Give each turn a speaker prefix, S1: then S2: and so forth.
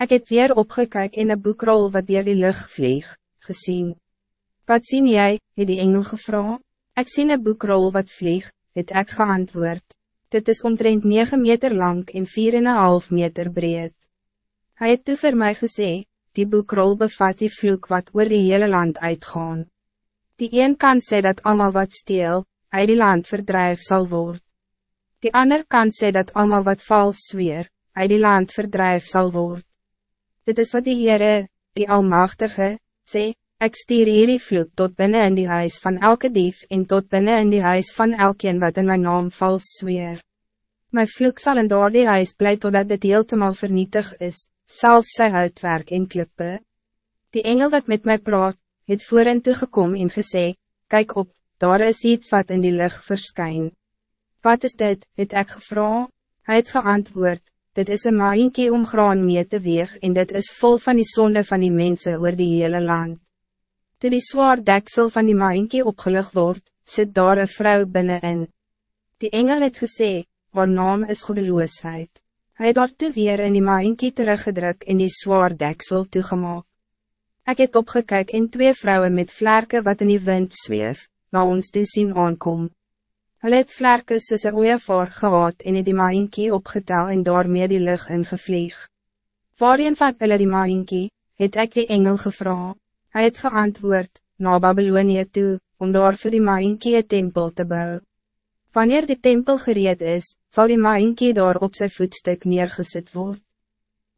S1: Ik heb weer opgekyk in een boekrol wat dier die lucht vlieg, gezien. Wat zien jij, het die engel gevra? Ik zie een boekrol wat vlieg, het ek geantwoord. Dit is omtrent 9 meter lang en 4,5 meter breed. Hij het toe vir my gesê, die boekrol bevat die vloek wat oor die hele land uitgaan. Die een kan sê dat allemaal wat steel, uit die land verdrijf zal worden. Die ander kan sê dat allemaal wat vals zweer, uit die land verdrijf zal worden. Dit is wat die Heere, die Almachtige, sê, ek stuur hierdie vloek tot binnen in die huis van elke dief en tot binnen in die huis van elkeen wat in mijn naam vals zweer. My vloek zal in door die huis bly totdat dit heeltemal vernietig is, zelfs sy uitwerk en klippe. Die engel wat met mij praat, het voor en toegekom en gesê, kijk op, daar is iets wat in die lucht verskyn. Wat is dit, het ek gevra? Hy het geantwoord, dit is een maaienkie om graan mee te weeg en dit is vol van die zonde van die mensen oor die hele land. Toe die zwaar deksel van die maaienkie opgelig word, sit daar een vrouw binnenin. Die engel het gesê, haar naam is godeloosheid. Hij het daar toe weer in die maaienkie teruggedruk en die zwaar deksel toegemaak. Ik heb opgekyk en twee vrouwen met vlerken wat in die wind zweef, na ons te zien aankom. Hulle het vlerke soos een ooievaar gehad en het die maaienkie opgetel en daarmee die lucht ingevlieg. Waarheen vat hulle die maaienkie, het ek die engel gevra. Hij het geantwoord, na Babylonië toe, om daar vir die maaienkie een tempel te bouwen. Wanneer die tempel gereed is, zal die maaienkie daar op zijn voetstuk neergezet worden.